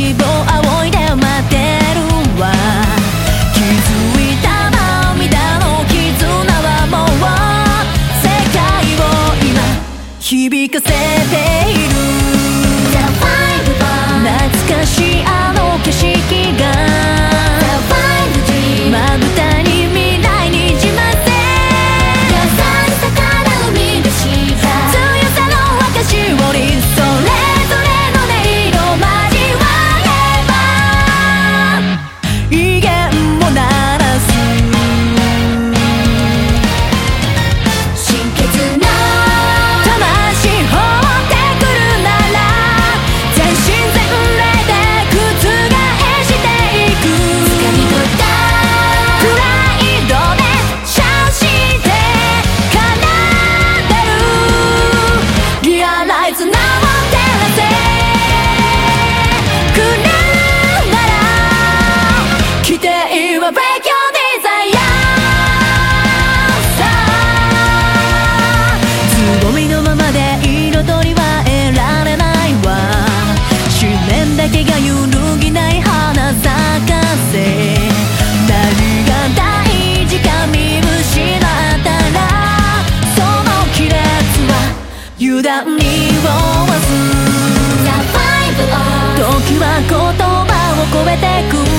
希望いで待ってるわ。気づいた涙の絆はもう世界を今響かせる。えてく